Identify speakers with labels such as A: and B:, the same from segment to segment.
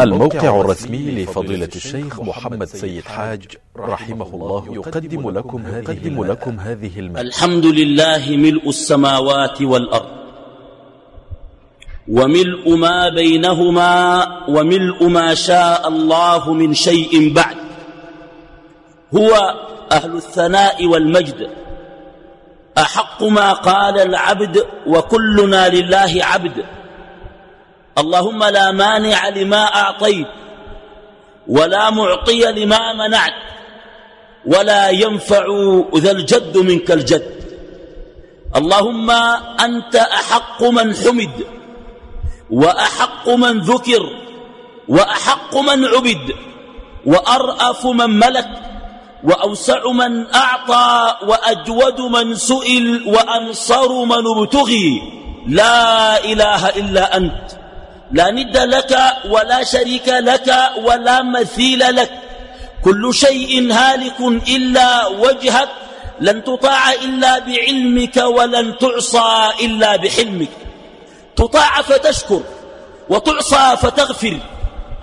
A: الموقع الرسمي لفضيلة الشيخ محمد سيد حاج رحمه الله يقدم لكم هذه, لكم هذه
B: المادة. الحمد لله ملء السماوات والأرض وملء ما بينهما وملء ما شاء الله من شيء بعد. هو أهل الثناء والمجد. أحق ما قال العبد وكلنا لله عبد. اللهم لا مانع لما أعطيت ولا معطي لما منعت ولا ينفع ذا الجد منك الجد. اللهم أنت أحق من حمد وأحق من ذكر وأحق من عبد وأرأف من ملك وأوسع من أعطى وأجود من سئل وأنصر من ابتغي. لا إله إلا أنت. لا ند لك ولا شريك لك ولا مثيل لك. كل شيء هالك إلا وجهك لن تطاع إلا بعلمك ولن تعصى إلا بحلمك. تطاع فتشكر وتعصى فتغفر.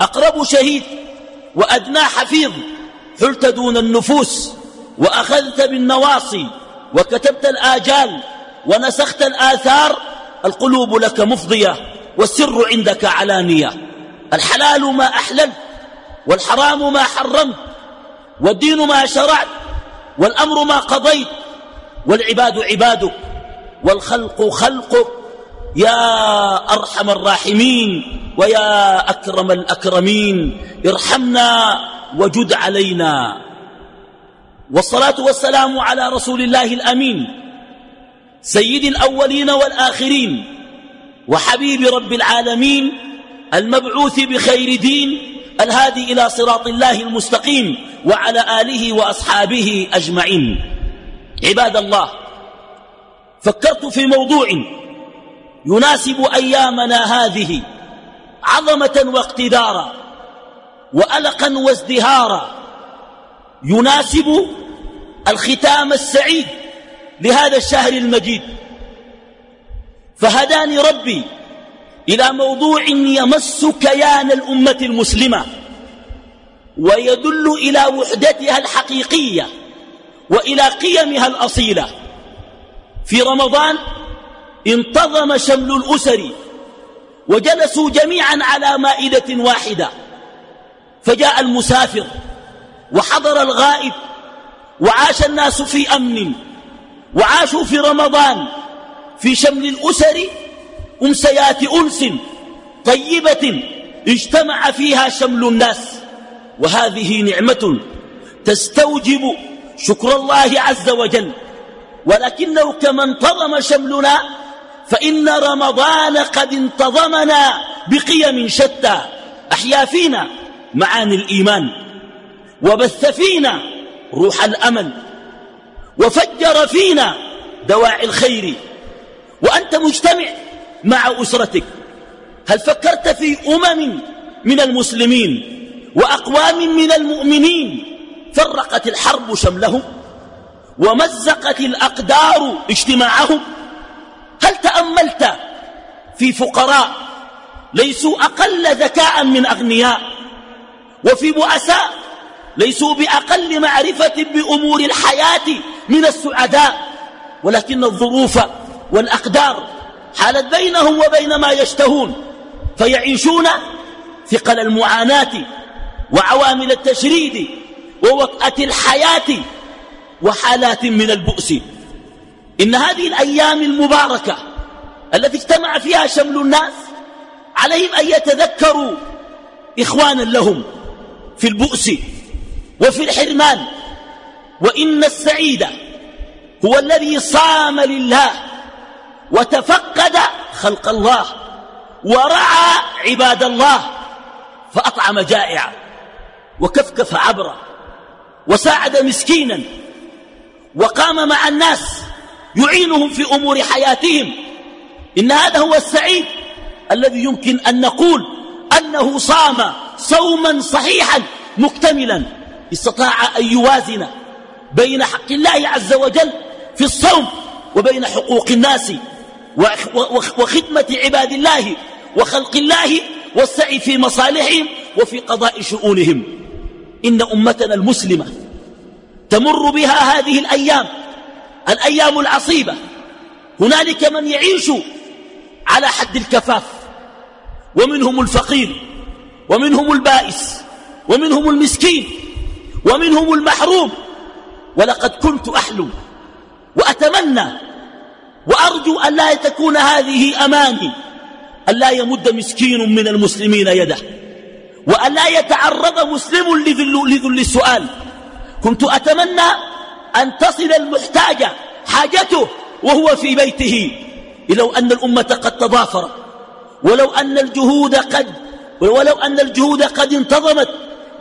B: أقرب شهيد وأدنى حفيظ. حلت دون النفوس وأخذت بالنواصي. وكتبت الآجال ونسخت الآثار. القلوب لك مفضية. والسر عندك علانية الحلال ما أحللت والحرام ما حرمت والدين ما شرعت والأمر ما قضيت والعباد عبادك والخلق خلقك. يا أرحم الراحمين ويا أكرم الأكرمين. ارحمنا وجد علينا. والصلاة والسلام على رسول الله الأمين. سيد الأولين والآخرين. وحبيب رب العالمين المبعوث بخير دين الهادي إلى صراط الله المستقيم وعلى آله وأصحابه أجمعين. عباد الله فكرت في موضوع يناسب أيامنا هذه عظمة واقتدارا وألقا وازدهارا. يناسب الختام السعيد لهذا الشهر المجيد. فهداني ربي إلى موضوع يمس كيان الأمة المسلمة ويدل إلى وحدتها الحقيقية وإلى قيمها الأصيلة. في رمضان انتظم شمل الأسر وجلسوا جميعا على مائدة واحدة فجاء المسافر وحضر الغائب وعاش الناس في أمن وعاشوا في رمضان. في شمل الأسر أمسيات أنس طيبة اجتمع فيها شمل الناس. وهذه نعمة تستوجب شكر الله عز وجل. ولكنه كما انتظم شملنا فإن رمضان قد انتظمنا بقيم شتى. أحيا فينا معاني الإيمان. وبث فينا روح الأمل. وفجر فينا دواعي الخير. وأنت مجتمع مع أسرتك. هل فكرت في أمم من المسلمين وأقوام من المؤمنين فرقت الحرب شملهم ومزقت الأقدار اجتماعهم؟ هل تأملت في فقراء ليسوا أقل ذكاء من أغنياء وفي بؤساء ليسوا بأقل معرفة بأمور الحياة من السعداء؟ ولكن الظروف والأقدار حالت بينهم وبين ما يشتهون فيعيشون ثقل المعاناة وعوامل التشريد ووقأة الحياة وحالات من البؤس. إن هذه الأيام المباركة التي اجتمع فيها شمل الناس عليهم أن يتذكروا إخوانا لهم في البؤس وفي الحرمان وإن السعيد هو الذي صام لله وتفقد خلق الله ورعى عباد الله فأطعم جائعا وكفكف عبرا وساعد مسكينا وقام مع الناس يعينهم في أمور حياتهم. إن هذا هو السعيد الذي يمكن أن نقول أنه صام صوما صحيحا مكتملا استطاع أن يوازن بين حق الله عز وجل في الصوم وبين حقوق الناس. وخدمة عباد الله وخلق الله والسعي في مصالحهم وفي قضاء شؤونهم. إن أمتنا المسلمة تمر بها هذه الأيام الأيام العصيبة. هنالك من يعيش على حد الكفاف ومنهم الفقير ومنهم البائس ومنهم المسكين ومنهم المحروم. ولقد كنت أحلم وأتمنى وأرجو أن لا تكون هذه أماني أن لا يمد مسكين من المسلمين يده وأن لا يتعرض مسلم لذل, السؤال. كنت أتمنى أن تصل المحتاج حاجته وهو في بيته. لو أن الأمة قد تضافرت ولو أن الجهود قد ولو أن الجهود قد انتظمت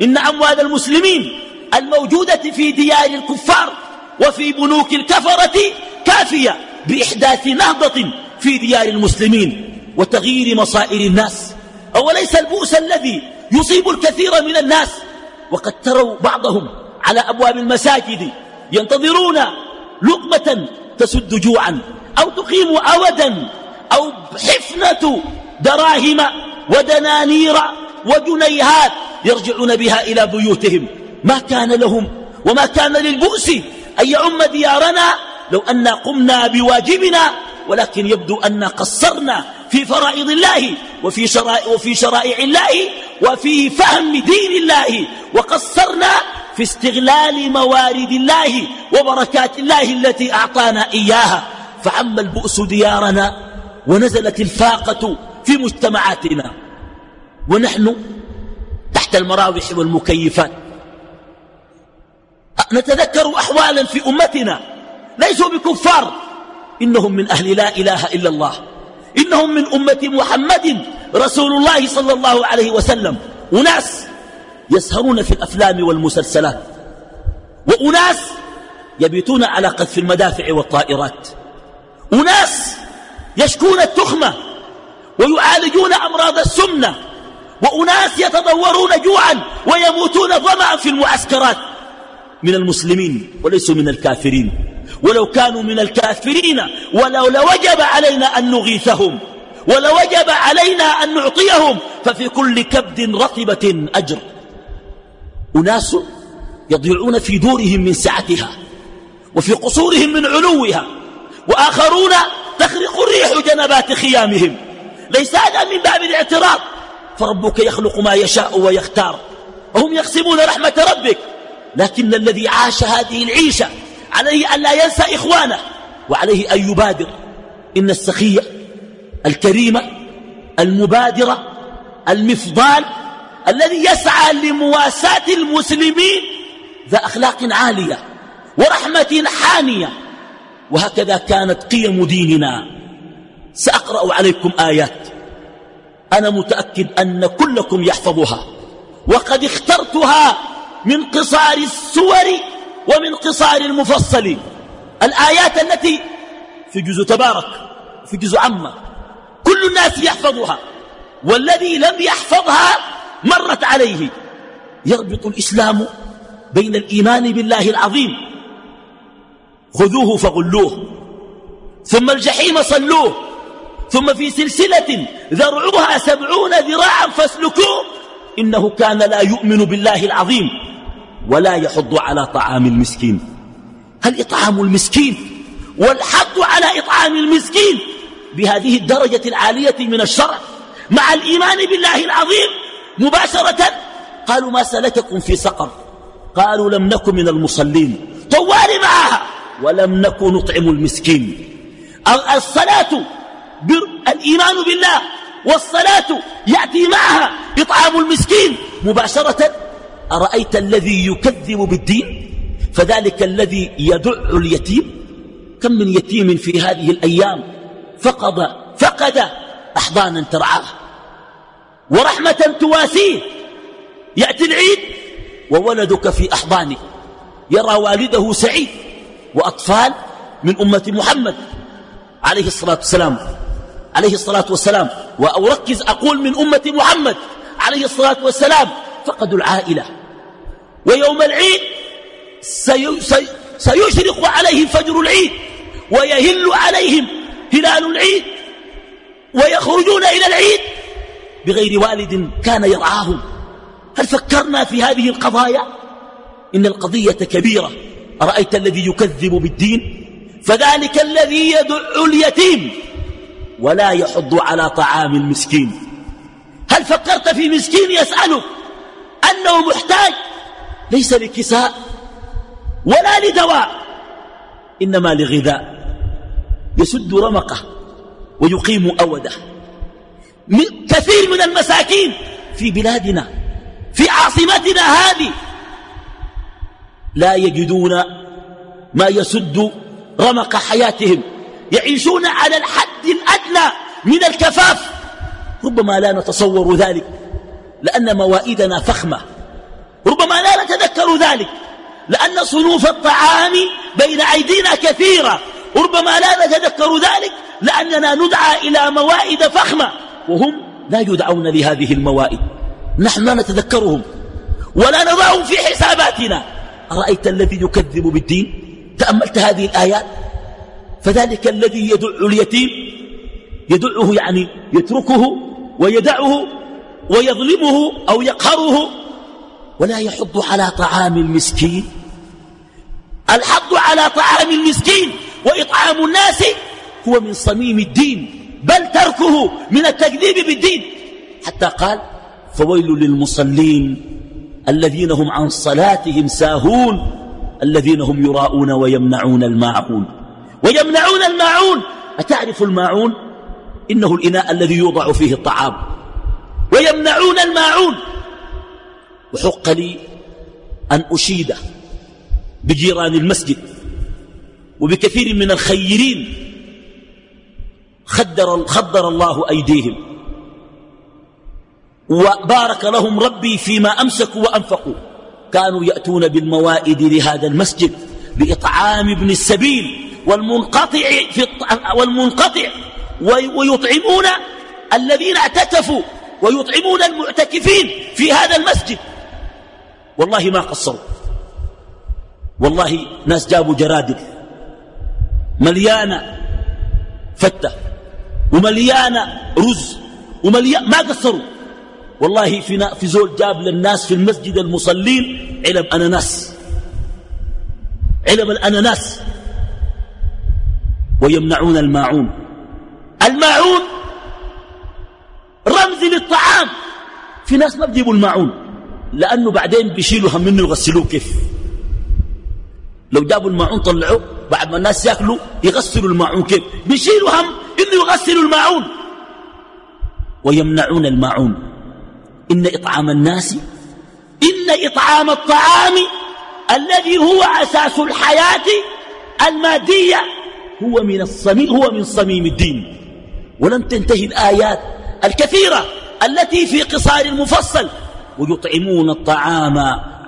B: إن أموال المسلمين الموجودة في ديار الكفار وفي بنوك الكفرة كافية. بإحداث نهضة في ديار المسلمين وتغيير مصائر الناس. أوليس البؤس الذي يصيب الكثير من الناس؟ وقد تروا بعضهم على أبواب المساجد ينتظرون لقمة تسد جوعا أو تقيم أودا أو حفنة دراهم ودنانير وجنيهات يرجعون بها إلى بيوتهم. ما كان لهم وما كان للبؤس أن يعم ديارنا لو أنا قمنا بواجبنا ولكن يبدو أن قصرنا في فرائض الله وفي شرائع, وفي شرائع الله وفي فهم دين الله وقصرنا في استغلال موارد الله وبركات الله التي أعطانا إياها. فعم البؤس ديارنا ونزلت الفاقة في مجتمعاتنا ونحن تحت المراوح والمكيفات. نتذكر أحوالا في أمتنا ليسوا بكفار. إنهم من أهل لا إله إلا الله. إنهم من أمة محمد رسول الله صلى الله عليه وسلم. أناس يسهرون في الأفلام والمسلسلات. وأناس يبيتون على قذف المدافع والطائرات. أناس يشكون التخمة ويعالجون أمراض السمنة. وأناس يتضورون جوعا ويموتون ظمأ في المعسكرات. من المسلمين وليسوا من الكافرين. ولو كانوا من الكافرين ولو لوجب علينا أن نغيثهم ولوجب علينا أن نعطيهم ففي كل كبد رطبة أجر. أناس يضيعون في دورهم من سعتها وفي قصورهم من علوها وآخرون تخرق الريح جنبات خيامهم. ليس هذا من باب الاعتراض. فربك يخلق ما يشاء ويختار. وهم يقسمون رحمة ربك لكن الذي عاش هذه العيشة عليه أن لا ينسى إخوانه وعليه أن يبادر. إن السخية الكريمة المبادرة المفضال الذي يسعى لمواساة المسلمين ذا أخلاق عالية ورحمة حانية. وهكذا كانت قيم ديننا. سأقرأ عليكم آيات. أنا متأكد أن كلكم يحفظها. وقد اخترتها من قصار السور ومن قصار المفصل. الآيات التي في جزء تبارك في جزء عمة كل الناس يحفظها. والذي لم يحفظها مرت عليه. يربط الإسلام بين الإيمان بالله العظيم. خذوه فغلوه. ثم الجحيم صلوه. ثم في سلسلة ذرعها سبعون ذراعا فاسلكوه. إنه كان لا يؤمن بالله العظيم. ولا يحض على طعام المسكين. هل إطعام المسكين؟ والحض على إطعام المسكين بهذه الدرجة العالية من الشرع مع الإيمان بالله العظيم مباشرة. قالوا ما سلككم في سقر؟ قالوا لم نكن من المصلين. طوال معها ولم نكن نطعم المسكين. الصلاة الإيمان بالله والصلاة يأتي معها إطعام المسكين مباشرة. أرأيت الذي يكذب بالدين؟ فذلك الذي يدع اليتيم؟ كم من يتيم في هذه الأيام فقد فقد أحضانا ترعاه. ورحمة تواسيه. يأتي العيد وولدك في أحضانه. يرى والده سعيد وأطفال من أمة محمد. عليه الصلاة والسلام عليه الصلاة والسلام. وأركز أقول من أمة محمد. عليه الصلاة والسلام. فقدوا العائلة. ويوم العيد سي سي سيشرق عليهم فجر العيد ويهل عليهم هلال العيد ويخرجون إلى العيد بغير والد كان يرعاهم. هل فكرنا في هذه القضايا؟ إن القضية كبيرة. أرأيت الذي يكذب بالدين؟ فذلك الذي يدع اليتيم ولا يحض على طعام المسكين. هل فكرت في مسكين يسألك أنه محتاج ليس لكساء ولا لدواء إنما لغذاء يسد رمقه ويقيم أوده. كثير من المساكين في بلادنا في عاصمتنا هذه لا يجدون ما يسد رمق حياتهم يعيشون على الحد الأدنى من الكفاف ربما لا نتصور ذلك. لأن موائدنا فخمة. ربما لا نتذكر ذلك. لأن صنوف الطعام بين أيدينا كثيرة. ربما لا نتذكر ذلك لأننا ندعى إلى موائد فخمة. وهم لا يدعون لهذه الموائد نحن لا نتذكرهم. ولا نضعهم في حساباتنا. أرأيت الذي يكذب بالدين؟ تأملت هذه الآيات؟ فذلك الذي يدع اليتيم؟ يدعه يعني يتركه ويدعه ويظلمه أو يقهره ولا يحض على طعام المسكين. الحض على طعام المسكين وإطعام الناس هو من صميم الدين بل تركه من التكذيب بالدين. حتى قال فويل للمصلين الذين هم عن صلاتهم ساهون الذين هم يراءون ويمنعون الماعون. ويمنعون الماعون. أتعرف الماعون؟ إنه الإناء الذي يوضع فيه الطعام. ويمنعون الماعون. وحق لي أن أشيد بجيران المسجد وبكثير من الخيرين خدر, خدر الله أيديهم. وبارك لهم ربي فيما أمسكوا وأنفقوا. كانوا يأتون بالموائد لهذا المسجد لإطعام ابن السبيل والمنقطع, في والمنقطع ويطعمون الذين اعتكفوا ويطعمون المعتكفين في هذا المسجد. والله ما قصروا. والله ناس جابوا جرادل. مليانة فتة. ومليانة رز. ومليانة ما قصروا. والله في, في زول جاب للناس في المسجد المصلين علب أناناس. علب الأناناس. ويمنعون الماعون. الماعون رمز للطعام. في ناس ما بيجيبوا الماعون لأنه بعدين بيشيلوا هم منه يغسلوه. كيف؟ لو جابوا الماعون طلعوه بعد ما الناس ياكلوا يغسلوا الماعون. كيف؟ بيشيلوا هم إنه يغسلوا الماعون. ويمنعون الماعون. إن إطعام الناس إن إطعام الطعام الذي هو أساس الحياة المادية هو من الصميم هو من صميم الدين. ولم تنتهي الآيات. الكثيرة التي في قصار المفصل ويطعمون الطعام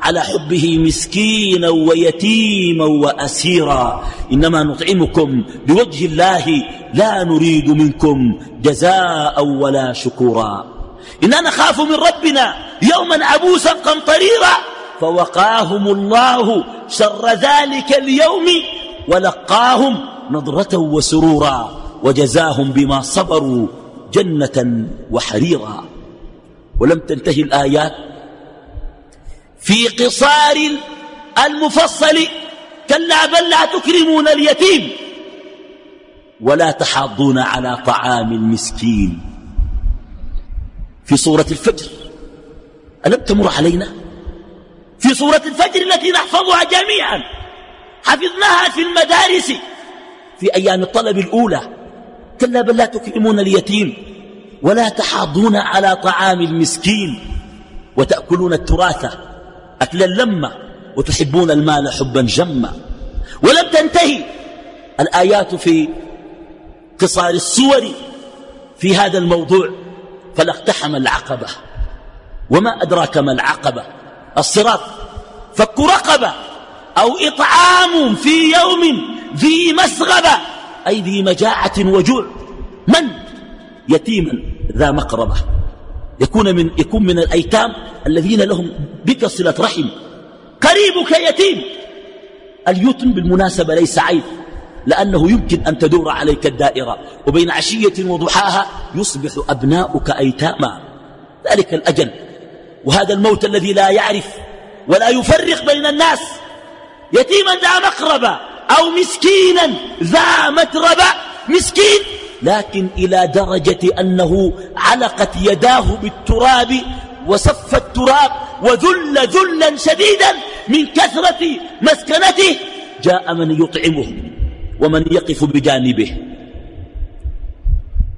B: على حبه مسكينا ويتيما وأسيرا. إنما نطعمكم بوجه الله لا نريد منكم جزاء ولا شكورا. إنا نخاف من ربنا يوما عبوسا قمطريرا فوقاهم الله شر ذلك اليوم ولقاهم نضرة وسرورا وجزاهم بما صبروا جنة وحريرا. ولم تنتهي الآيات. في قصار المفصل كلا بل لا تكرمون اليتيم. ولا تحاضون على طعام المسكين. في سورة الفجر ألم تمر علينا؟ في سورة الفجر التي نحفظها جميعا. حفظناها في المدارس في أيام الطلب الأولى. كلا بل لا تكرمون اليتيم ولا تحاضون على طعام المسكين وتأكلون التراث أكلا لما وتحبون المال حبا جما. ولم تنتهي الآيات في قصار السور في هذا الموضوع فلاقتحم العقبة. وما أدراك ما العقبة؟ الصراط فك رقبة أو إطعام في يوم ذي مسغبة. أي ذي مجاعة وجوع. من؟ يتيما ذا مقربة. يكون من, يكون من الأيتام الذين لهم بك صلة رحم. قريبك يتيم. اليتم بالمناسبة ليس عيب لأنه يمكن أن تدور عليك الدائرة. وبين عشية وضحاها يصبح أبناؤك أيتاما. ذلك الأجل. وهذا الموت الذي لا يعرف ولا يفرق بين الناس. يتيما ذا مقربة. أو مسكينا ذا متربة مسكين. لكن إلى درجة أنه علقت يداه بالتراب وصف التراب وذل ذلا شديدا من كثرة مسكنته. جاء من يطعمه ومن يقف بجانبه.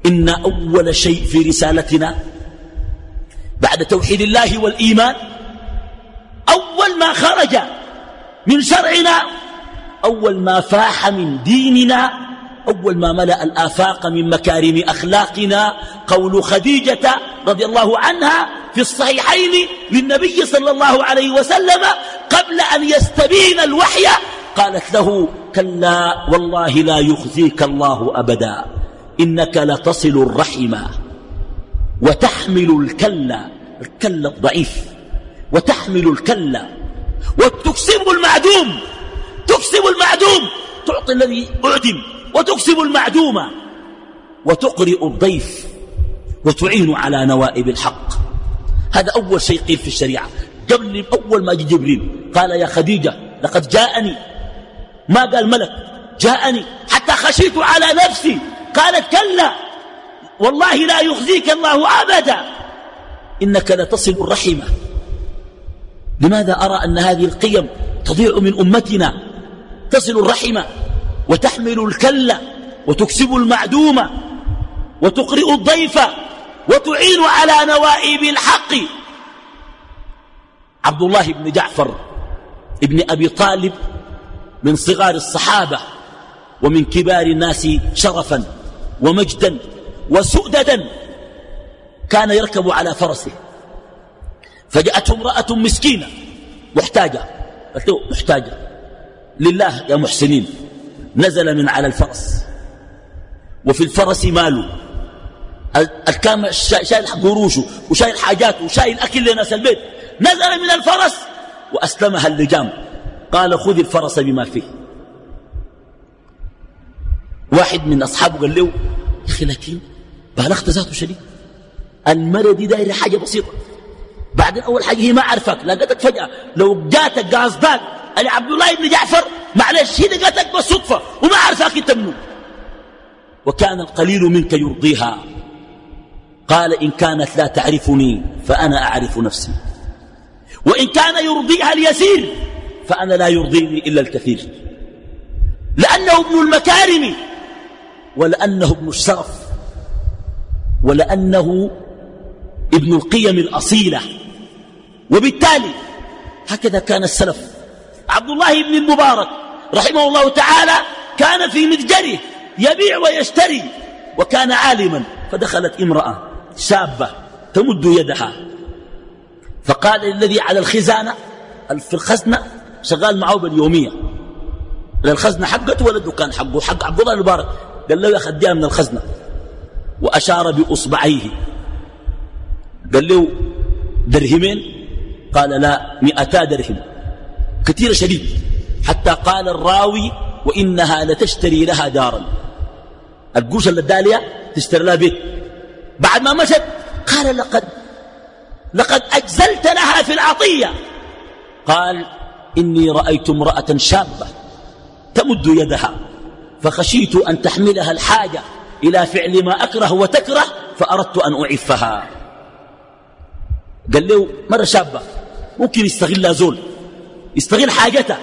B: إن أول شيء في رسالتنا بعد توحيد الله والإيمان أول ما خرج من شرعنا أول ما فاح من ديننا أول ما ملأ الآفاق من مكارم أخلاقنا. قول خديجة رضي الله عنها في الصحيحين للنبي صلى الله عليه وسلم قبل أن يستبين الوحي قالت له كلا والله لا يخزيك الله أبدا إنك لتصل الرحم وتحمل الكلا الكلا الضعيف وتحمل الكلا وتكسب المعدوم. تكسب المعدوم. تعطي الذي أعدم وتكسب المعدوم. وتقرئ الضيف وتعين على نوائب الحق. هذا أول شيء قيل في الشريعة. قبل أول ما جي جبريل قال يا خديجة لقد جاءني. ما قال ملك؟ جاءني. حتى خشيت على نفسي. قالت كلا. والله لا يخزيك الله أبدا. إنك لتصل الرحمة. لماذا أرى أن هذه القيم تضيع من أمتنا؟ تصل الرحمة وتحمل الكلة وتكسب المعدومة وتقرئ الضيف وتعين على نوائب الحق. عبد الله بن جعفر ابن أبي طالب من صغار الصحابة ومن كبار الناس شرفا ومجدا وسؤددا كان يركب على فرسه. فجاءته امرأة مسكينة محتاجة. قلت له محتاجة. لله يا محسنين نزل من على الفرس. وفي الفرس ماله. الكام شايل قروشه وشايل حاجاته وشايل أكل لناس البيت. نزل من الفرس وأسلمها اللجام. قال خذ الفرس بما فيه. واحد من أصحابه قال له يا أخي لكن بالغت ذاته شديد. المرة دي دايرة حاجة بسيطة. بعدين أول حاجة هي ما عرفك لقيتك فجأة لو جاتك أنا عبد الله بن جعفر. معلش هي لقيتك بالصدفة وما عرفك انت منه وكان القليل منك يرضيها. قال إن كانت لا تعرفني فأنا أعرف نفسي. وإن كان يرضيها اليسير فأنا لا يرضيني إلا الكثير. لأنه ابن المكارم ولأنه ابن الشرف ولأنه ابن القيم الأصيلة. وبالتالي هكذا كان السلف. عبد الله بن المبارك رحمه الله تعالى كان في متجره يبيع ويشتري وكان عالما فدخلت امرأة شابة تمد يدها فقال الذي على الخزانة في الخزنة شغال معه باليومية الخزنة حقته ولا الدكان حقه؟ حق عبد الله المبارك. قال له خديها من الخزنة. وأشار بأصبعيه. قال له درهمين؟ قال لا مئتا درهم. كثير شديد. حتى قال الراوي وإنها لتشتري لها دارا. القوش اللي تشتري لها بيت. بعد ما مشت قال لقد لقد أجزلت لها في العطية. قال إني رأيت امرأة شابة تمد يدها فخشيت أن تحملها الحاجة إلى فعل ما أكره وتكره فأردت أن أعفها. قال له مرة شابة ممكن يستغلها زول. يستغل حاجتها.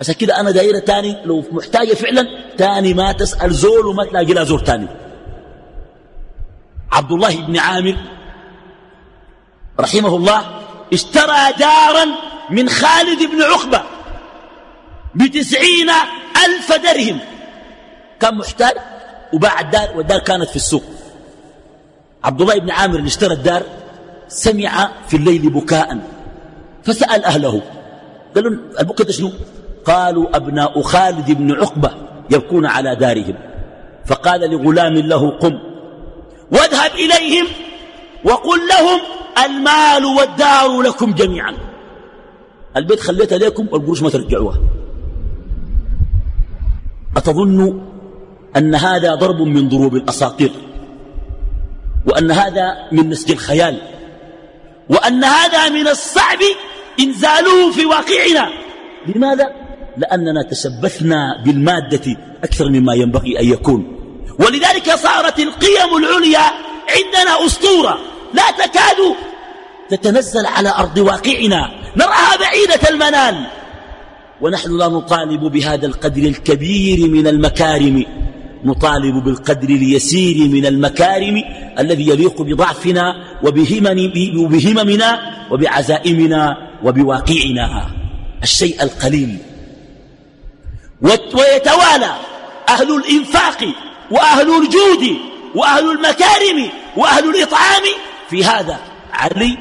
B: عشان كده أنا دايرة تاني لو محتاجة فعلا تاني ما تسأل زول وما تلاقي لها زول تاني. عبد الله بن عامر رحمه الله اشترى دارا من خالد بن عقبة بتسعين ألف درهم. كان محتاج وباع الدار والدار كانت في السوق. عبد الله بن عامر اللي اشترى الدار سمع في الليل بكاء فسأل أهله. قالوا البكاء شنو؟ قالوا أبناء خالد بن عقبة يبكون على دارهم. فقال لغلام له قم. واذهب إليهم وقل لهم المال والدار لكم جميعا. البيت خليتها لكم والقروش ما ترجعوها. أتظن أن هذا ضرب من ضروب الأساطير وأن هذا من نسج الخيال وأن هذا من الصعب إنزاله في واقعنا. لماذا؟ لأننا تشبثنا بالمادة أكثر مما ينبغي أن يكون. ولذلك صارت القيم العليا عندنا أسطورة. لا تكاد تتنزل على أرض واقعنا. نراها بعيدة المنال ونحن لا نطالب بهذا القدر الكبير من المكارم. نطالب بالقدر اليسير من المكارم الذي يليق بضعفنا وبهممنا وبعزائمنا. وبواقعنا الشيء القليل. ويتوالى أهل الإنفاق وأهل الجود وأهل المكارم وأهل الإطعام في هذا علي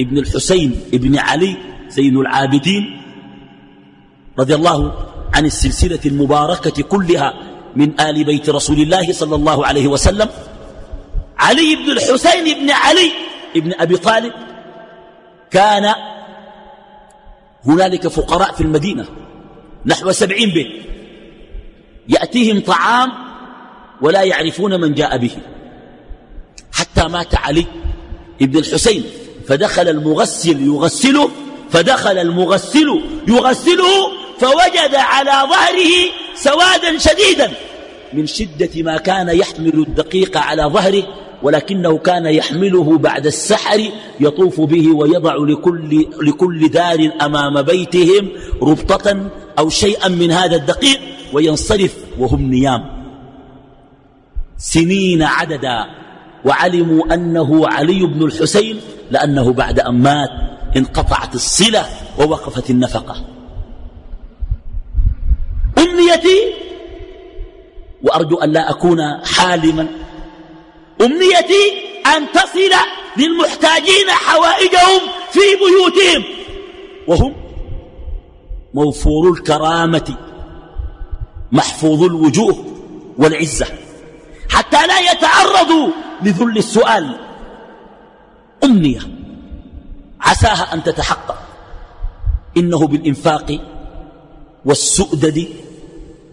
B: ابن الحسين ابن علي زين العابدين رضي الله عن السلسلة المباركة كلها من آل بيت رسول الله صلى الله عليه وسلم. علي بن الحسين بن علي بن أبي طالب كان هنالك فقراء في المدينة نحو سبعين بيت. يأتيهم طعام ولا يعرفون من جاء به. حتى مات علي ابن الحسين فدخل المغسل يغسله فدخل المغسل يغسله فوجد على ظهره سوادا شديدا. من شدة ما كان يحمل الدقيق على ظهره ولكنه كان يحمله بعد السحر يطوف به ويضع لكل, لكل دار أمام بيتهم ربطة أو شيئا من هذا الدقيق وينصرف وهم نيام. سنين عددا وعلموا أنه علي بن الحسين لأنه بعد أن مات انقطعت الصلة ووقفت النفقة. أمنيتي وأرجو أن لا أكون حالما أمنيتي أن تصل للمحتاجين حوائجهم في بيوتهم. وهم موفور الكرامة محفوظ الوجوه والعزة حتى لا يتعرضوا لذل السؤال. أمنية عساها أن تتحقق. إنه بالإنفاق والسؤدد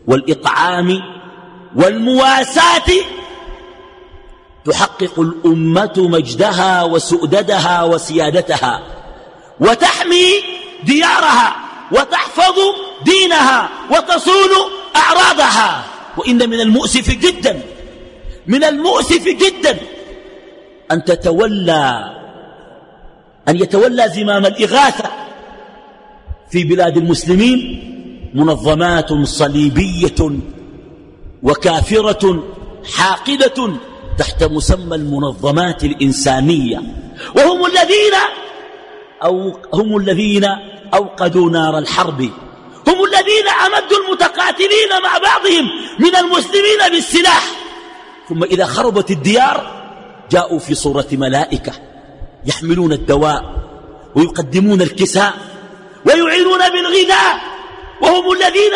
B: والإطعام والمواساة تحقق الأمة مجدها وسؤددها وسيادتها وتحمي ديارها وتحفظ دينها وتصون أعراضها. وإن من المؤسف جدا من المؤسف جدا أن تتولى أن يتولى زمام الإغاثة في بلاد المسلمين منظمات صليبية وكافرة حاقدة تحت مسمى المنظمات الإنسانية. وهم الذين أو هم الذين أوقدوا نار الحرب. هم الذين أمدوا المتقاتلين مع بعضهم من المسلمين بالسلاح. ثم إذا خربت الديار جاءوا في صورة ملائكة يحملون الدواء ويقدمون الكساء ويعينون بالغذاء. وهم الذين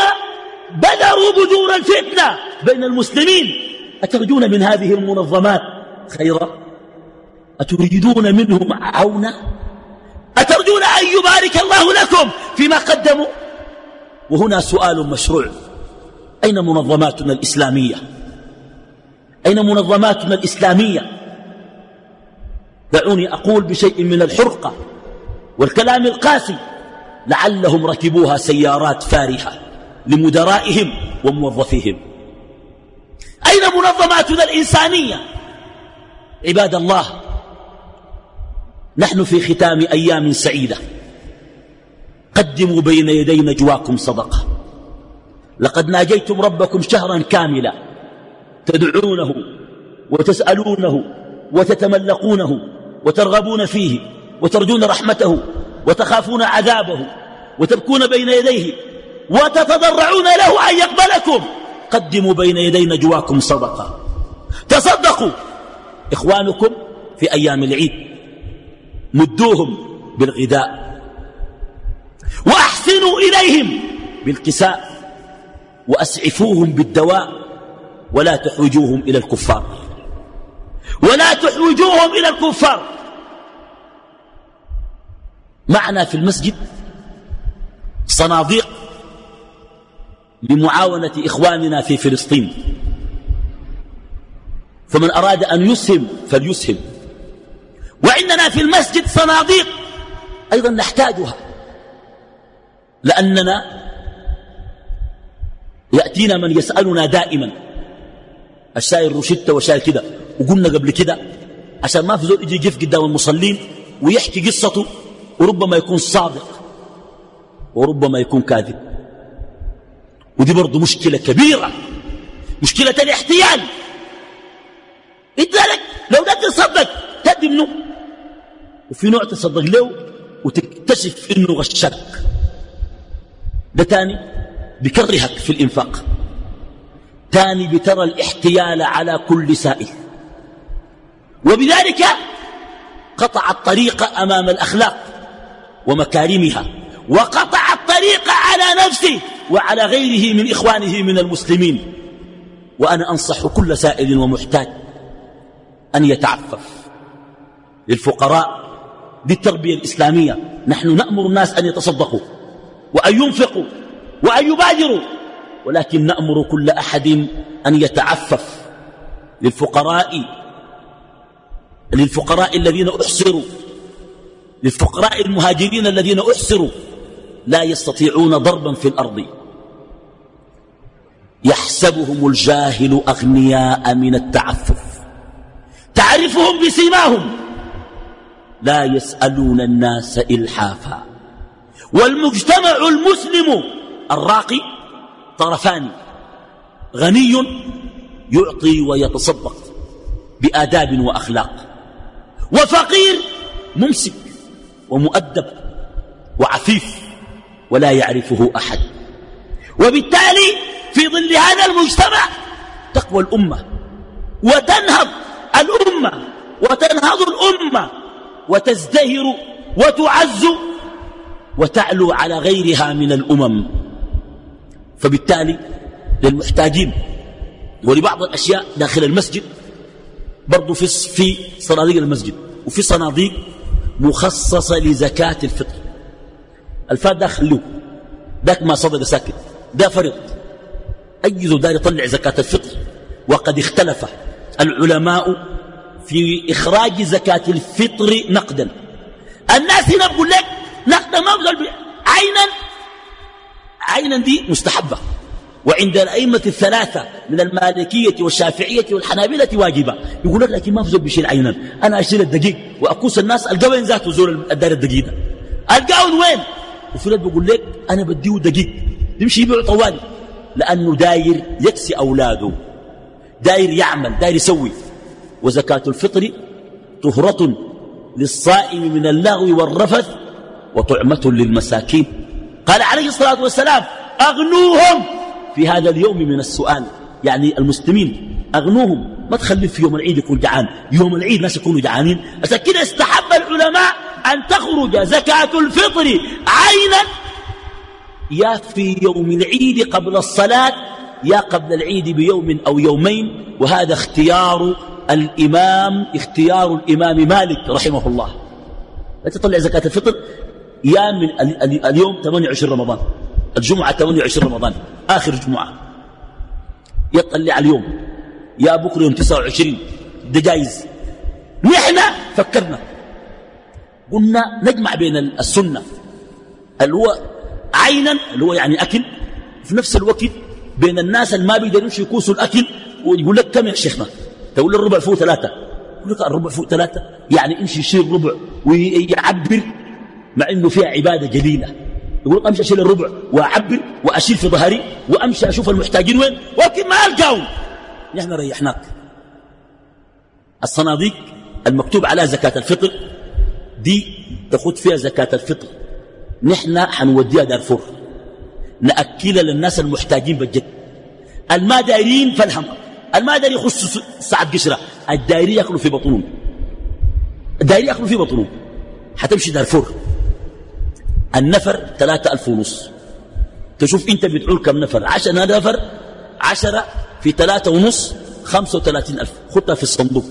B: بذروا بذور الفتنة بين المسلمين. أترجون من هذه المنظمات خيرا؟ أتريدون منهم عونا؟ أترجون أن يبارك الله لكم فيما قدموا؟ وهنا سؤال مشروع. أين منظماتنا الإسلامية؟ أين منظماتنا الإسلامية؟ دعوني أقول بشيء من الحرقة والكلام القاسي لعلهم ركبوها سيارات فارهة لمدرائهم وموظفيهم. أين منظماتنا الإنسانية؟ عباد الله نحن في ختام أيام سعيدة. قدموا بين يدي نجواكم صدقة. لقد ناجيتم ربكم شهرا كاملا. تدعونه وتسألونه وتتملقونه وترغبون فيه وترجون رحمته وتخافون عذابه وتبكون بين يديه وتتضرعون له أن يقبلكم. قدموا بين يدي نجواكم صدقة. تصدقوا! إخوانكم في أيام العيد. مدوهم بالغذاء. وأحسنوا إليهم بالكساء. وأسعفوهم بالدواء. ولا تحوجوهم إلى الكفار. ولا تحوجوهم إلى الكفار. معنا في المسجد صناديق لمعاونة إخواننا في فلسطين. فمن أراد أن يسهم فليسهم. وعندنا في المسجد صناديق أيضا نحتاجها. لأننا يأتينا من يسألنا دائما. الشاير روشتة وشاير كده. وقلنا قبل كده عشان ما في زول يجي يقف قدام المصلين ويحكي قصته وربما يكون صادق وربما يكون كاذب. ودي برضه مشكلة كبيرة. مشكلة الاحتيال انت لك لو لا تصدق تدي منه. وفي نوع تصدق له وتكتشف إنه غشك ده تاني بكرهك في الإنفاق. تاني بترى الاحتيال على كل سائل. وبذلك قطع الطريق أمام الأخلاق ومكارمها وقطع الطريق على نفسه وعلى غيره من إخوانه من المسلمين. وأنا أنصح كل سائل ومحتاج أن يتعفف. للفقراء بالتربية الإسلامية. نحن نأمر الناس أن يتصدقوا وأن ينفقوا وأن يبادروا. ولكن نأمر كل أحد أن يتعفف. للفقراء للفقراء الذين أحصروا. للفقراء المهاجرين الذين أحصروا. لا يستطيعون ضربا في الأرض. يحسبهم الجاهل أغنياء من التعفف. تعرفهم بسيماهم. لا يسألون الناس إلحافا. والمجتمع المسلم الراقي طرفان غني يعطي ويتصدق بآداب وأخلاق. وفقير ممسك ومؤدب وعفيف. ولا يعرفه أحد. وبالتالي في ظل هذا المجتمع تقوى الأمة وتنهض الأمة وتنهض الأمة وتزدهر وتعز وتعلو على غيرها من الأمم. فبالتالي للمحتاجين ولبعض الأشياء داخل المسجد برضو في صناديق المسجد وفي صناديق مخصصة لزكاة الفطر. الفات ده خلوه. ذاك ما صدق ساكت. ده فرض أي دار يطلع زكاة الفطر. وقد اختلف العلماء في إخراج زكاة الفطر نقدا. الناس هنا بقول لك نقدا ما بقول عينا. عينا دي مستحبة. وعند الأئمة الثلاثة من المالكية والشافعية والحنابلة واجبة. يقول لك لكن ما في زول بيشيل عينا. أنا أشيل الدقيق. وأكوس الناس ألقى وين ذاته زول الدار الدقيقة ألقاه وين؟ وفي ناس بيقول لك أنا بديه دقيق يمشي يبيع طوالي. لأنه داير يكسي أولاده. داير يعمل داير يسوي. وزكاة الفطر طهرة للصائم من اللغو والرفث وطعمة للمساكين. قال عليه الصلاة والسلام أغنوهم! في هذا اليوم من السؤال يعني المسلمين أغنوهم. ما تخليه في يوم العيد يكون جعان. يوم العيد ناس يكونوا جعانين. عشان كده استحب العلماء أن تخرج زكاة الفطر عينا. يا في يوم العيد قبل الصلاة يا قبل العيد بيوم أو يومين وهذا اختيار الإمام اختيار الإمام مالك رحمه الله. لا تطلع زكاة الفطر يا من اليوم 28 رمضان الجمعة 28 رمضان آخر جمعة يطلع اليوم يا بكرة يوم 29 ده نحن فكرنا. قلنا نجمع بين السنة. اللي هو عينا اللي هو يعني أكل. في نفس الوقت بين الناس اللي ما بيقدروا يكوسوا الأكل ويقول لك كم يا شيخنا تقول له الربع فوق ثلاثة. يقول لك الربع فوق ثلاثة؟ يعني امشي يشيل ربع ويعبر مع إنه فيها عبادة جليلة. يقول أمشي أشيل الربع وأعبر وأشيل في ظهري وأمشي أشوف المحتاجين وين؟ ولكن ما ألقاهم. نحن ريحناك. الصناديق المكتوب عليها زكاة الفطر دي تاخذ فيها زكاة الفطر. نحن حنوديها دارفور. نأكلها للناس المحتاجين بجد. الما دايرين فالهم الما داير يخص سعد قشرة. الدايري يأكلوا في بطنهم. الدايري يأكلوا في بطنهم. حتمشي دارفور. النفر ثلاثة ألف ونص. تشوف انت بتعول كم نفر. عشرة نفر عشرة في ثلاثة ونص خمسة وثلاثين ألف. خدها في الصندوق.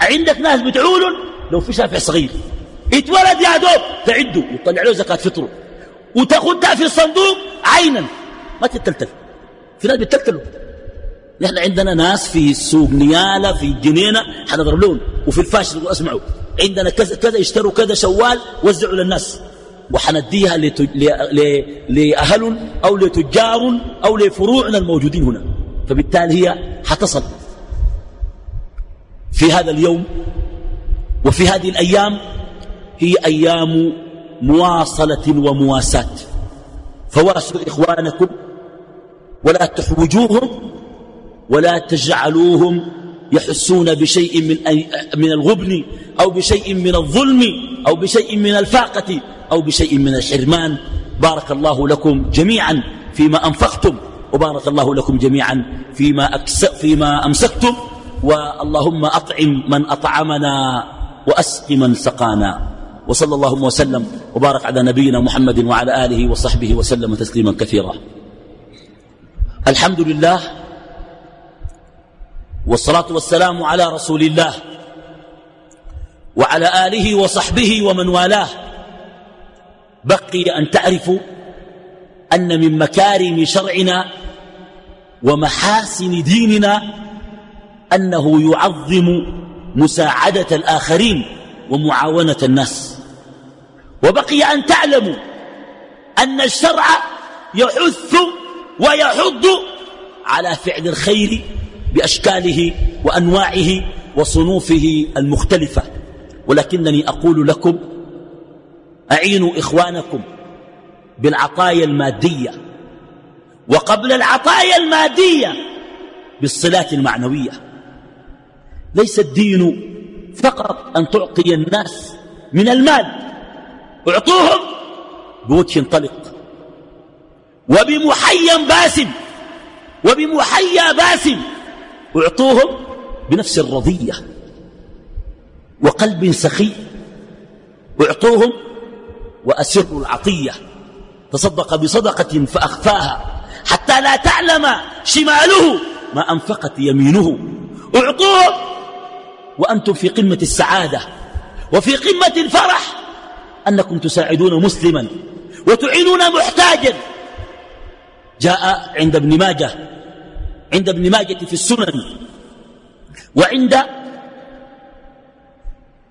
B: عندك ناس بتعولن لو في شافع صغير. اتولد يا دوب تعده وتطلع له زكاة فطره. وتاخدها في الصندوق عينا. ما تتلتل في ناس بتتلتلوا نحن عندنا ناس في سوق نيالة في الجنينة حنضرب لهم. وفي الفاشل اسمعوا عندنا كذا كذا اشتروا كذا شوال وزعوا للناس. وحنديها لأهل أو لتجار أو لفروعنا الموجودين هنا. فبالتالي هي حتصل. في هذا اليوم وفي هذه الأيام هي أيام مواصلة ومواساة. فواسوا إخوانكم ولا تحوجوهم ولا تجعلوهم يحسون بشيء من, من الغبن أو بشيء من الظلم أو بشيء من الفاقة أو بشيء من الحرمان. بارك الله لكم جميعا فيما أنفقتم وبارك الله لكم جميعا فيما, فيما أمسكتم. واللهم أطعم من أطعمنا. وأسق من سقانا وصلى الله وسلم وبارك على نبينا محمد وعلى آله وصحبه وسلم تسليما كثيرا. الحمد لله والصلاة والسلام على رسول الله وعلى آله وصحبه ومن والاه. بقي أن تعرفوا أن من مكارم شرعنا ومحاسن ديننا أنه يعظم مساعدة الآخرين ومعاونة الناس. وبقي أن تعلموا أن الشرع يحث ويحض على فعل الخير بأشكاله وأنواعه وصنوفه المختلفة. ولكنني أقول لكم أعينوا إخوانكم بالعطايا المادية وقبل العطايا المادية بالصلات المعنوية. ليس الدين فقط أن تعطي الناس من المال اعطوهم بوجه طلق وبمحيا باسم وبمحيا باسم اعطوهم بنفس الرضية وقلب سخي اعطوهم وأسروا العطية تصدق بصدقة فأخفاها حتى لا تعلم شماله ما أنفقت يمينه اعطوهم وأنتم في قمة السعادة وفي قمة الفرح أنكم تساعدون مسلما وتعينون محتاجا. جاء عند ابن ماجه عند ابن ماجه في السنن وعند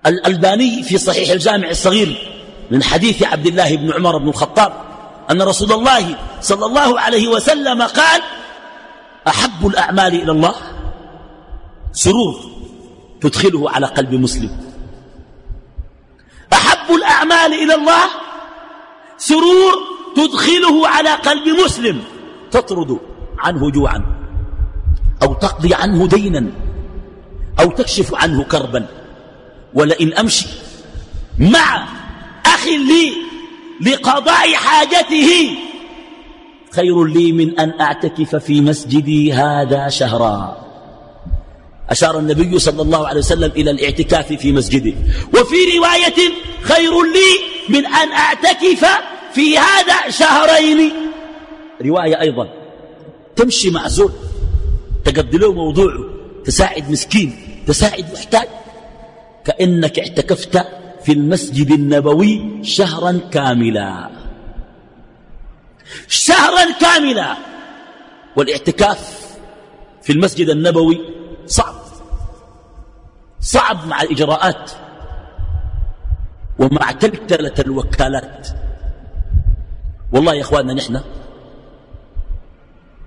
B: الألباني في صحيح الجامع الصغير من حديث عبد الله بن عمر بن الخطاب أن رسول الله صلى الله عليه وسلم قال أحب الأعمال إلى الله سرور. تدخله على قلب مسلم. أحب الأعمال إلى الله؟ سرور تدخله على قلب مسلم. تطرد عنه جوعا. أو تقضي عنه دينا. أو تكشف عنه كربا. ولئن أمشي مع أخ لي لقضاء حاجته خير لي من أن أعتكف في مسجدي هذا شهرا. أشار النبي صلى الله عليه وسلم إلى الاعتكاف في مسجده. وفي رواية خير لي من أن أعتكف في هذا شهرين. رواية أيضا. تمشي مع زول تقضي له موضوعه تساعد مسكين. تساعد محتاج. كأنك اعتكفت في المسجد النبوي شهرا كاملا. شهرا كاملا. والاعتكاف في المسجد النبوي صعب. صعب مع الإجراءات. ومع تلتلة الوكالات. والله يا إخواننا نحن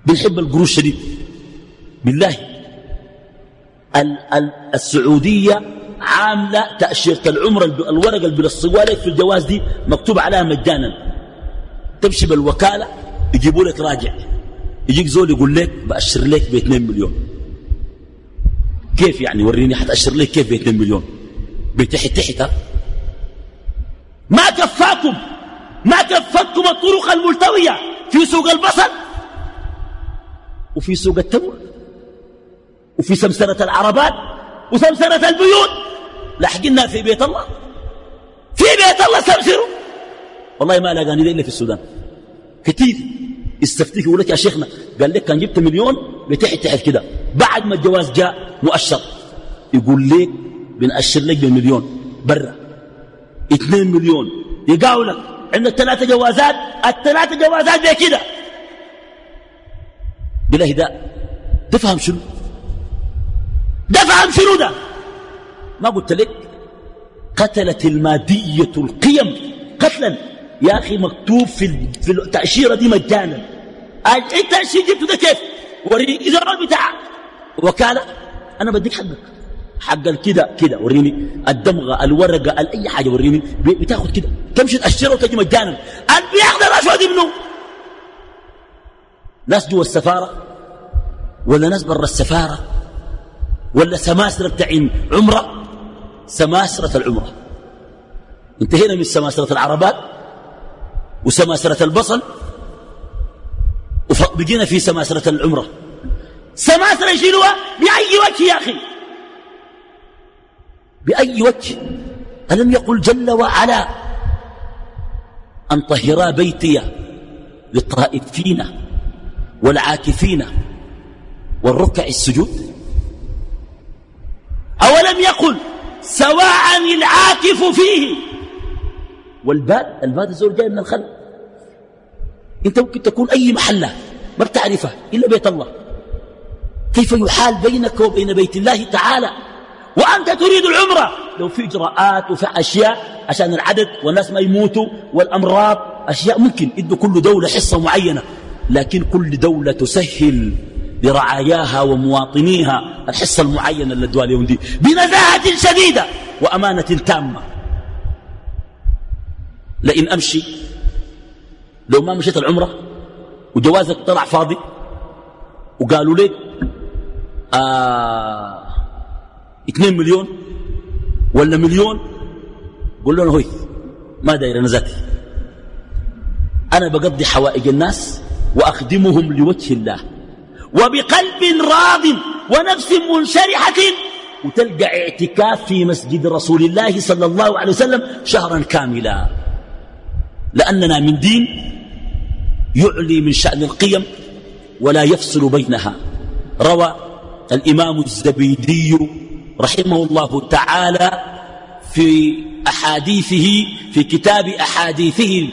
B: بنحب القروش شديد. بالله. السعودية عاملة تأشيرة العمر الورقة اللي في الجواز دي مكتوب عليها مجانا. تمشي بالوكالة يجيبوا لك راجع. يجيك زول يقول لك بأشر لك ب 2 مليون. كيف يعني؟ وريني حتأشر لك كيف ب 2 مليون؟ بتحت تحت ما كفاكم! ما كفتكم الطرق الملتوية في سوق البصل وفي سوق التمر وفي سمسرة العربات وسمسرة البيوت. لحقنا في بيت الله. في بيت الله سمسروا. والله ما لقاني إلا في السودان. كثير استفتيه لك يا شيخنا قال لك كان جبت مليون بتحت تحت كده. بعد ما الجواز جاء مؤشر. يقول لك بنأشر لك بمليون برا. اثنين مليون. يقاولك عندك ثلاثة جوازات الثلاثة جوازات زي كده. بالله ده تفهم شنو؟ ده فهم شنو ده؟ ما قلت لك قتلت المادية القيم. قتلا. يا أخي مكتوب في التأشيرة دي مجانا. انت الشيء جبته ده كيف؟ وريني إذا بتاع وكالة أنا بديك حقك. حق كده كده وريني. الدمغة الورقة أي حاجة وريني. بتاخذ كده. تمشي تأشيرة وتجي مجانا بياخذ الرشوة دي منه ناس جوا السفارة؟ ولا ناس برا السفارة؟ ولا سماسرة بتاعين عمرة؟ سماسرة العمرة. انتهينا من سماسرة العربات وسماسرة البصل وبقينا في سماسرة العمرة. سماسرة يشيلوها بأي وجه يا أخي؟ بأي وجه؟ ألم يقل جل وعلا أن طهرا بيتي للطائفين والعاكفين والركع السجود؟ أولم يقل سواء العاكف فيه؟ والباد الباد الزول جاي من الخلق أنت ممكن تكون أي محلة ما بتعرفها إلا بيت الله. كيف يحال بينك وبين بيت الله تعالى؟ وأنت تريد العمرة. لو في إجراءات وفي أشياء عشان العدد والناس ما يموتوا والأمراض أشياء ممكن. إدوا كل دولة حصة معينة. لكن كل دولة تسهل لرعاياها ومواطنيها الحصة المعينة اللي ادوها دي بنزاهة شديدة وأمانة تامة. لئن أمشي لو ما مشيت العمرة وجوازك طلع فاضي وقالوا لي آه اثنين مليون ولا مليون؟ قول لهم هوي ما داير أنا ذاتي. أنا بقضي حوائج الناس وأخدمهم لوجه الله. وبقلب راض ونفس منشرحة وتلقى اعتكاف في مسجد رسول الله صلى الله عليه وسلم شهرا كاملا. لأننا من دين يعلي من شأن القيم ولا يفصل بينها. روى الإمام الزبيدي رحمه الله تعالى في أحاديثه في كتاب أحاديثه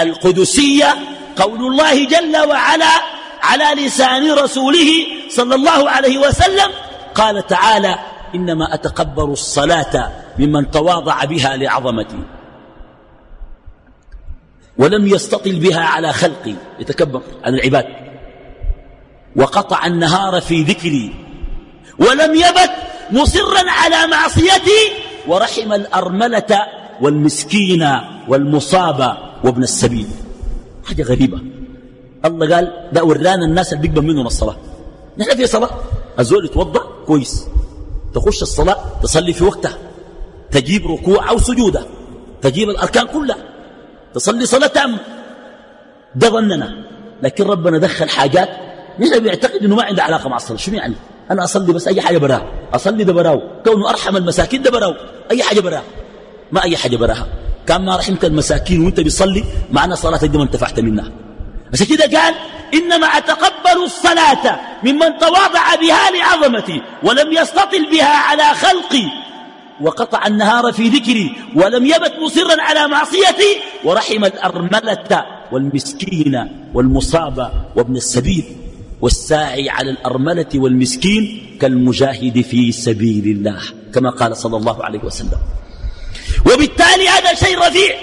B: القدسية قول الله جل وعلا على لسان رسوله صلى الله عليه وسلم قال تعالى إنما أتقبل الصلاة ممن تواضع بها لعظمتي. ولم يستطل بها على خلقي. يتكبر عن العباد. وقطع النهار في ذكري ولم يبت مصرا على معصيتي ورحم الأرملة والمسكين والمصاب وابن السبيل. حاجة غريبة. الله قال ده ورانا الناس اللي بيقبل منهم الصلاة. نحن في صلاة. الزول يتوضأ كويس. تخش الصلاة تصلي في وقتها. تجيب ركوع أو سجودة. تجيب الأركان كلها. تصلي صلاة تامة ده ظننا. لكن ربنا دخل حاجات نحن بيعتقد إنه ما عنده علاقة مع الصلاة شو يعني؟ أنا أصلي بس أي حاجة براها. أصلي ده براو كونه أرحم المساكين ده براو أي حاجة براها. ما أي حاجة براها. كان ما رحمت المساكين وأنت بيصلي معنى صلاتك دي ما انتفعت منها. عشان كده قال إنما أتقبل الصلاة ممن تواضع بها لعظمتي ولم يستطل بها على خلقي وقطع النهار في ذكري ولم يبت مصرا على معصيتي ورحم الأرملة والمسكين والمصاب وابن السبيل. والساعي على الأرملة والمسكين كالمجاهد في سبيل الله كما قال صلى الله عليه وسلم. وبالتالي هذا شيء رفيع.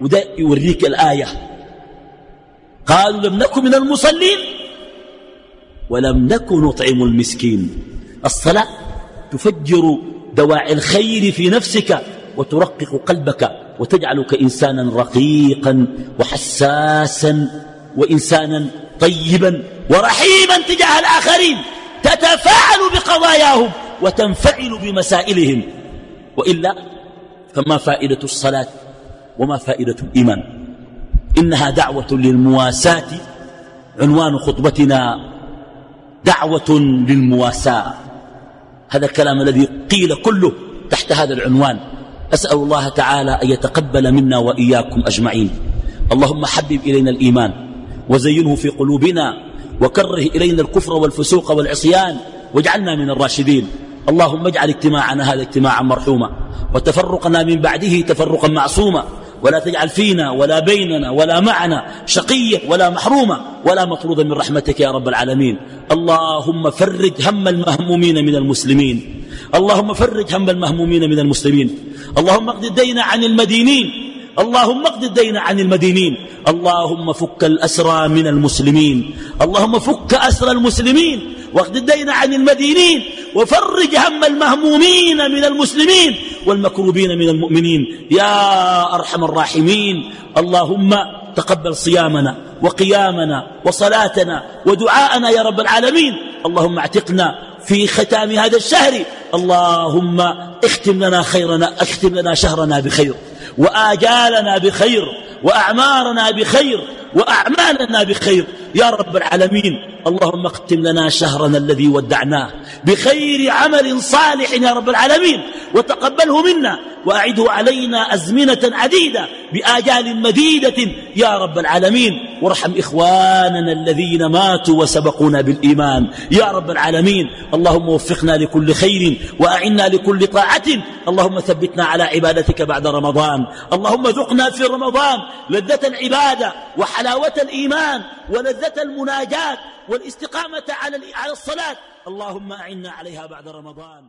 B: وده يوريك الآية. قالوا لم نكن من المصلين ولم نكن نطعم المسكين. الصلاة تفجر دواعي الخير في نفسك وترقق قلبك وتجعلك إنسانا رقيقا وحساسا وإنسانا طيبا ورحيما تجاه الآخرين تتفاعل بقضاياهم وتنفعل بمسائلهم. وإلا فما فائدة الصلاة وما فائدة الإيمان؟ إنها دعوة للمواساة عنوان خطبتنا دعوة للمواساة. هذا الكلام الذي قيل كله تحت هذا العنوان. أسأل الله تعالى أن يتقبل منا وإياكم أجمعين. اللهم حبب إلينا الإيمان. وزينه في قلوبنا وكره إلينا الكفر والفسوق والعصيان واجعلنا من الراشدين. اللهم اجعل اجتماعنا هذا اجتماعا مرحوما وتفرقنا من بعده تفرقا معصوما. ولا تجعل فينا ولا بيننا ولا معنا شقيا ولا محروما ولا مطرودا من رحمتك يا رب العالمين. اللهم فرج هم المهمومين من المسلمين. اللهم فرج هم المهمومين من المسلمين. اللهم اقض الدين عن المدينين. اللهم اقض الدين عن المدينين. اللهم فك الأسرى من المسلمين. اللهم فك أسرى المسلمين. واقض الدين عن المدينين. وفرج هم المهمومين من المسلمين. والمكروبين من المؤمنين. يا أرحم الراحمين. اللهم تقبل صيامنا وقيامنا وصلاتنا ودعاءنا يا رب العالمين. اللهم اعتقنا في ختام هذا الشهر. اللهم اختم لنا خيرنا اختم لنا شهرنا بخير. وآجالنا بخير وأعمارنا بخير وأعمالنا بخير. يا رب العالمين اللهم اختم لنا شهرنا الذي ودعناه بخير عمل صالح يا رب العالمين وتقبله منا وأعده علينا أزمنة عديدة بآجال مديدة يا رب العالمين. وارحم إخواننا الذين ماتوا وسبقونا بالإيمان يا رب العالمين. اللهم وفقنا لكل خير وأعنا لكل طاعة. اللهم ثبتنا على عبادتك بعد رمضان. اللهم ذقنا في رمضان لذة العبادة وحلاوة الإيمان ولذة المناجاة والاستقامة على الصلاة. اللهم أعنا عليها بعد رمضان.